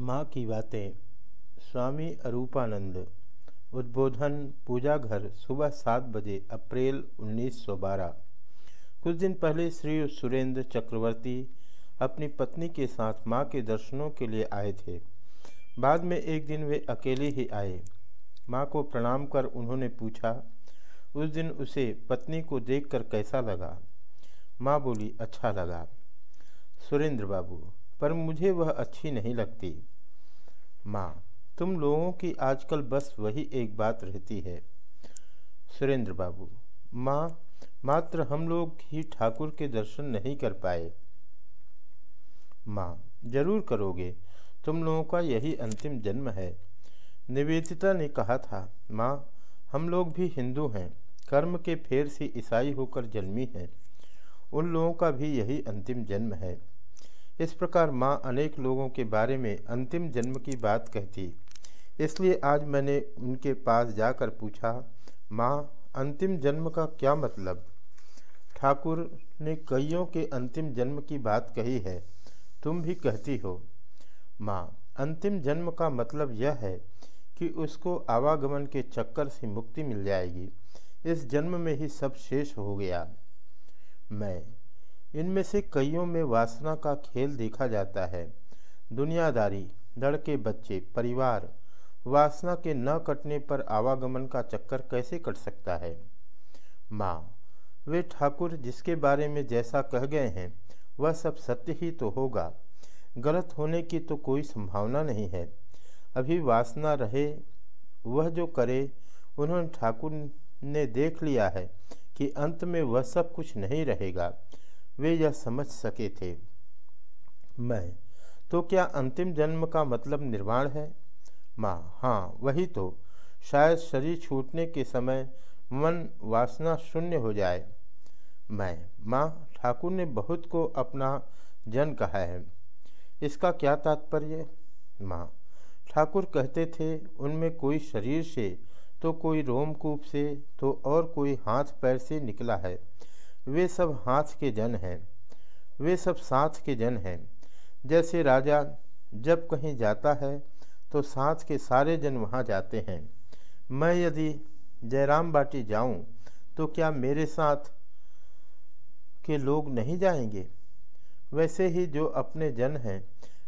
माँ की बातें, स्वामी अरूपानंद। उद्बोधन, पूजा घर, सुबह सात बजे, अप्रैल 1912 कुछ दिन पहले श्री सुरेंद्र चक्रवर्ती अपनी पत्नी के साथ माँ के दर्शनों के लिए आए थे। बाद में एक दिन वे अकेले ही आए। माँ को प्रणाम कर उन्होंने पूछा, उस दिन उसे पत्नी को देखकर कैसा लगा? माँ बोली अच्छा लगा। सुरेंद्र बाबू, पर मुझे वह अच्छी नहीं लगती। माँ, तुम लोगों की आजकल बस वही एक बात रहती है। सुरेंद्र बाबू, माँ, मात्र हम लोग ही ठाकुर के दर्शन नहीं कर पाए। माँ, ज़रूर करोगे, तुम लोगों का यही अंतिम जन्म है। निवेदिता ने कहा था, माँ, हम लोग भी हिंदू हैं, कर्म के फेर से ईसाई होकर जन्मी हैं। उन लोगों का भी यही अंतिम जन्म है। इस प्रकार माँ अनेक लोगों के बारे में अंतिम जन्म की बात कहती। इसलिए आज मैंने उनके पास जाकर पूछा, माँ, अंतिम जन्म का क्या मतलब? ठाकुर ने कईयों के अंतिम जन्म की बात कही है। तुम भी कहती हो। माँ, अंतिम जन्म का मतलब यह है कि उसको आवागमन के चक्कर से मुक्ति मिल जाएगी। इस जन्म में ही सब शेष हो गया। मैं इनमें से कईयों में वासना का खेल देखा जाता है। दुनियादारी लड़के बच्चे, परिवार, वासना के न कटने पर आवागमन का चक्कर कैसे कट सकता है? माँ, वे ठाकुर जिसके बारे में जैसा कह गए हैं, वह सब सत्य ही तो होगा। गलत होने की तो कोई संभावना नहीं है। अभी वासना रहे, वह जो करे, उन्होंने ठाकुर ने देख लिया है कि अंत में वह सब कुछ नहीं रहेगा। वे यह समझ सके थे। मैं तो क्या अंतिम जन्म का मतलब निर्वाण है? माँ हाँ वही तो। शायद शरीर छूटने के समय मन वासना शून्य हो जाए। मैं, माँ, ठाकुर ने बहुत को अपना जन कहा है। इसका क्या तात्पर्य? माँ, ठाकुर कहते थे, उनमें कोई शरीर से तो कोई रोमकूप से तो और कोई हाथ पैर से निकला है। वे सब हाथ के जन हैं। वे सब साथ के जन हैं। जैसे राजा जब कहीं जाता है तो साथ के सारे जन वहाँ जाते हैं। मैं यदि जयराम बाटी जाऊँ तो क्या मेरे साथ के लोग नहीं जाएँगे? वैसे ही जो अपने जन हैं,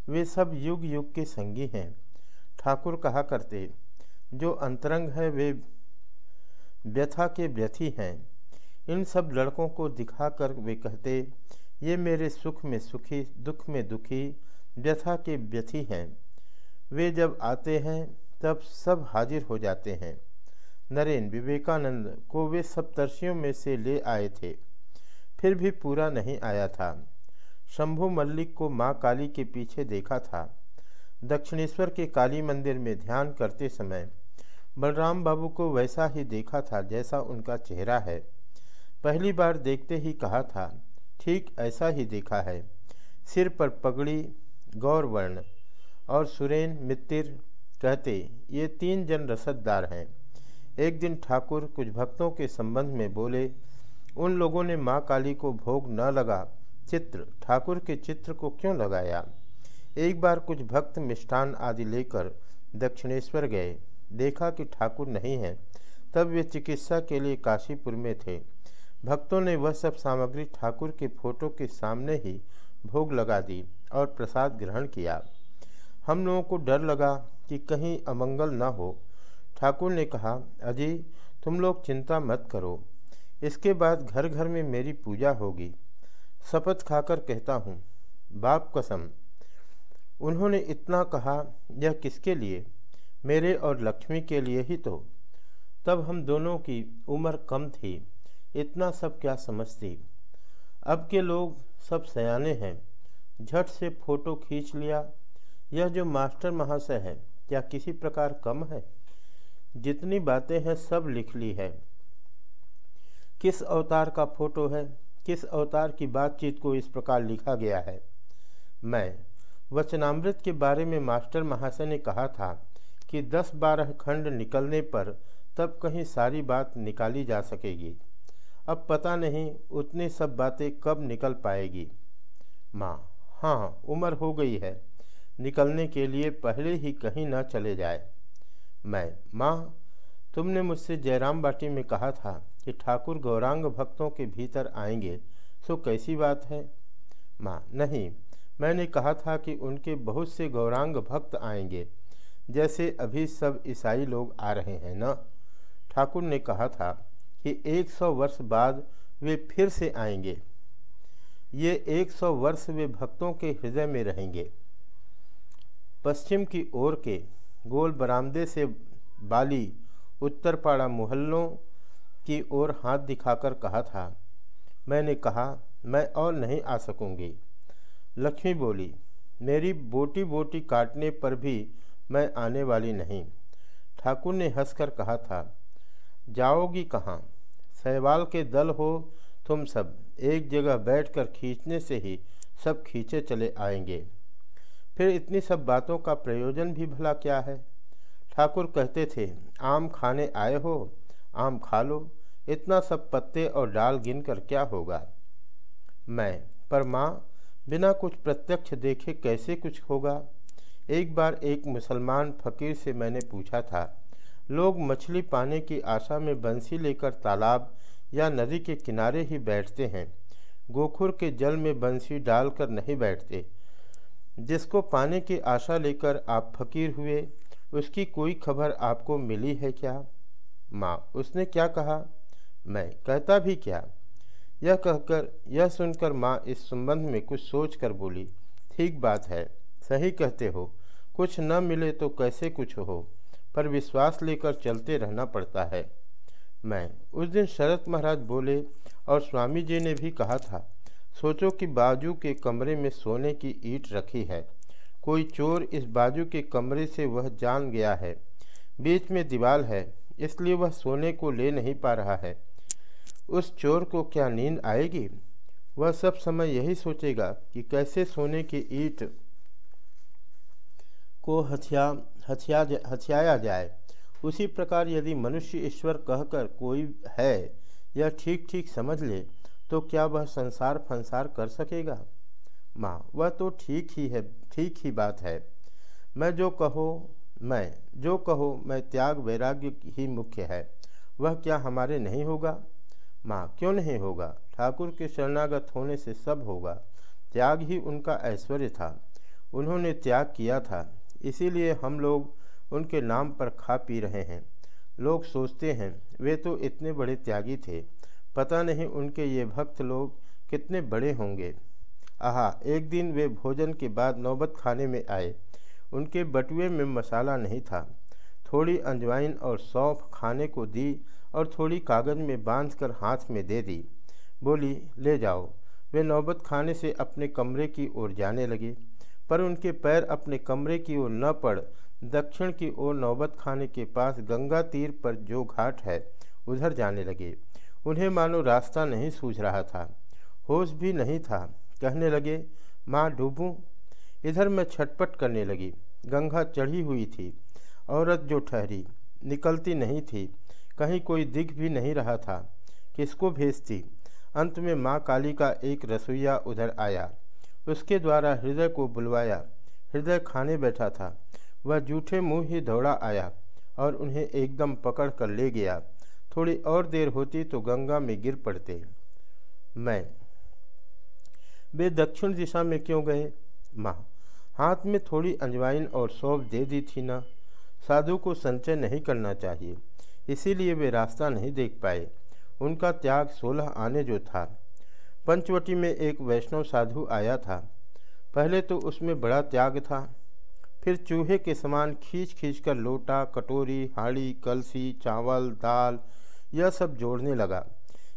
वे सब युग युग के संगी हैं। ठाकुर कहा करते, जो अंतरंग है, वे व्यथा के व्यथी हैं। इन सब लड़कों को दिखाकर वे कहते, ये मेरे सुख में सुखी, दुख में दुखी, व्यथा के व्यथी हैं। वे जब आते हैं, तब सब हाजिर हो जाते हैं। नरेन विवेकानंद को वे सप्तर्षियों में से ले आए थे। फिर भी पूरा नहीं आया था। शंभु मल्लिक को माँ काली के पीछे देखा था। दक्षिणेश्वर के काली मंदिर में ध्यान करते समय बलराम बाबू को वैसा ही देखा था जैसा उनका चेहरा है। पहली बार देखते ही कहा था, ठीक ऐसा ही देखा है। सिर पर पगड़ी, गौर वर्ण और सुरेन मित्तिर कहते, ये तीन जन रसददार हैं। एक दिन ठाकुर कुछ भक्तों के संबंध में बोले, उन लोगों ने माँ काली को भोग न लगा, चित्र, ठाकुर के चित्र को क्यों लगाया? एक बार कुछ भक्त मिष्ठान आदि लेकर दक्षिणेश्वर गए। देखा कि ठाकुर नहीं हैं, तब वे चिकित्सा के लिए काशीपुर में थे। भक्तों ने वह सब सामग्री ठाकुर के फ़ोटो के सामने ही भोग लगा दी और प्रसाद ग्रहण किया। हम लोगों को डर लगा कि कहीं अमंगल न हो। ठाकुर ने कहा अजय तुम लोग चिंता मत करो। इसके बाद घर घर में मेरी पूजा होगी। शपथ खाकर कहता हूँ, बाप कसम। उन्होंने इतना कहा, यह किसके लिए? मेरे और लक्ष्मी के लिए ही तो। तब हम दोनों की उम्र कम थी। इतना सब क्या समझती? अब के लोग सब सयाने हैं। झट से फ़ोटो खींच लिया। यह जो मास्टर महाशय है, क्या किसी प्रकार कम है? जितनी बातें हैं, सब लिख ली है। किस अवतार का फ़ोटो है? किस अवतार की बातचीत को इस प्रकार लिखा गया है? मैं, वचनामृत के बारे में मास्टर महाशय ने कहा था कि दस बारह खंड निकलने पर तब कहीं सारी बात निकाली जा सकेगी। अब पता नहीं उतनी सब बातें कब निकल पाएगी। माँ हाँ उम्र हो गई है। निकलने के लिए पहले ही कहीं ना चले जाए। मैं, माँ, तुमने मुझसे जयराम बाटी में कहा था कि ठाकुर गौरांग भक्तों के भीतर आएँगे सो कैसी बात है? माँ, नहीं, मैंने कहा था कि उनके बहुत से गौरांग भक्त आएँगे, जैसे अभी सब ईसाई लोग आ रहे हैं न। ठाकुर ने कहा था कि एक सौ वर्ष बाद वे फिर से आएँगे। ये एक सौ वर्ष वे भक्तों के हृदय में रहेंगे। पश्चिम की ओर के गोल बरामदे से बाली उत्तरपाड़ा मोहल्लों की ओर हाथ दिखाकर कहा था, मैंने कहा, मैं और नहीं आ सकूँगी। लक्ष्मी बोली, मेरी बोटी बोटी काटने पर भी मैं आने वाली नहीं। ठाकुर ने हंसकर कहा था, जाओगी कहाँ? सहवाल के दल हो, तुम सब एक जगह बैठकर खींचने से ही सब खींचे चले आएँगे। फिर इतनी सब बातों का प्रयोजन भी भला क्या है? ठाकुर कहते थे, आम खाने आए हो, आम खा लो, इतना सब पत्ते और डाल गिनकर क्या होगा? मैं, पर माँ, बिना कुछ प्रत्यक्ष देखे कैसे कुछ होगा? एक बार एक मुसलमान फकीर से मैंने पूछा था लोग मछली पाने की आशा में बंसी लेकर तालाब या नदी के किनारे ही बैठते हैं। गोखुर के जल में बंसी डालकर नहीं बैठते। जिसको पाने की आशा लेकर आप फकीर हुए, उसकी कोई खबर आपको मिली है क्या? माँ, उसने क्या कहा? मैं कहता भी क्या? यह कहकर, यह सुनकर माँ इस संबंध में कुछ सोच कर बोली, ठीक बात है, सही कहते हो, कुछ न मिले तो कैसे कुछ हो? पर विश्वास लेकर चलते रहना पड़ता है। मैं उस दिन शरद महाराज बोले और स्वामी जी ने भी कहा था, सोचो कि बाजू के कमरे में सोने की ईट रखी है। कोई चोर इस बाजू के कमरे से वह जान गया है। बीच में दीवार है, इसलिए वह सोने को ले नहीं पा रहा है। उस चोर को क्या नींद आएगी? वह सब समय यही सोचेगा कि कैसे सोने की ईट को हथिया हथिया हथियाया जाए। उसी प्रकार यदि मनुष्य ईश्वर कहकर कोई है, यह ठीक ठीक समझ ले तो क्या वह संसार फंसार कर सकेगा? माँ, वह तो ठीक ही है, ठीक ही बात है। मैं जो कहो, मैं, जो कहो, मैं त्याग वैराग्य ही मुख्य है। वह क्या हमारे नहीं होगा? माँ, क्यों नहीं होगा? ठाकुर के शरणागत होने से सब होगा। त्याग ही उनका ऐश्वर्य था। उन्होंने त्याग किया था। इसीलिए हम लोग उनके नाम पर खा पी रहे हैं। लोग सोचते हैं, वे तो इतने बड़े त्यागी थे। पता नहीं उनके ये भक्त लोग कितने बड़े होंगे। आहा, एक दिन वे भोजन के बाद नौबत खाने में आए। उनके बटुए में मसाला नहीं था। थोड़ी अंजवाइन और सौंफ खाने को दी और थोड़ी कागज़ में बाँध कर हाथ में दे दी। बोली, ले जाओ। वे नौबत खाने से अपने कमरे की ओर जाने लगे। पर उनके पैर अपने कमरे की ओर न पड़। दक्षिण की ओर नौबत खाने के पास गंगा तीर पर जो घाट है, उधर जाने लगे। उन्हें मानो रास्ता नहीं सूझ रहा था। होश भी नहीं था। कहने लगे, माँ, डूबूँ? इधर मैं छटपट करने लगी। गंगा चढ़ी हुई थी। औरत जो ठहरी, निकलती नहीं थी। कहीं कोई दिख भी नहीं रहा था। किसको भेजती? अंत में माँ काली का एक रसोईया उधर आया। उसके द्वारा हृदय को बुलवाया। हृदय खाने बैठा था। वह जूठे मुँह ही दौड़ा आया और उन्हें एकदम पकड़ कर ले गया। थोड़ी और देर होती तो गंगा में गिर पड़ते। मैं, वे दक्षिण दिशा में क्यों गए? माँ, हाथ में थोड़ी अंजवाइन और सौंप दे दी थी ना। साधु को संचय नहीं करना चाहिए। इसीलिए वे रास्ता नहीं देख पाए। उनका त्याग सोलह आने जो था। पंचवटी में एक वैष्णव साधु आया था। पहले तो उसमें बड़ा त्याग था। फिर चूहे के समान खींच खींच कर लोटा, कटोरी, हाड़ी, कलसी, चावल, दाल, यह सब जोड़ने लगा।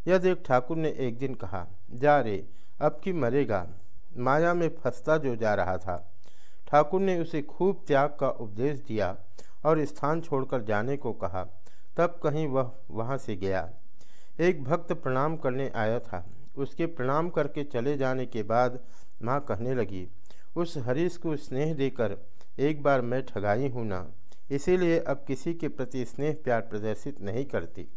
यह देख ठाकुर ने एक दिन कहा, जा रे, अब की मरेगा। माया में फंसता जो जा रहा था। ठाकुर ने उसे खूब त्याग का उपदेश दिया और स्थान छोड़कर जाने को कहा। तब कहीं वह वहाँ से गया। एक भक्त प्रणाम करने आया था। उसके प्रणाम करके चले जाने के बाद माँ कहने लगी, उस हरीश को स्नेह देकर एक बार मैं ठगाई हूँ ना। इसीलिए अब किसी के प्रति स्नेह प्यार प्रदर्शित नहीं करती।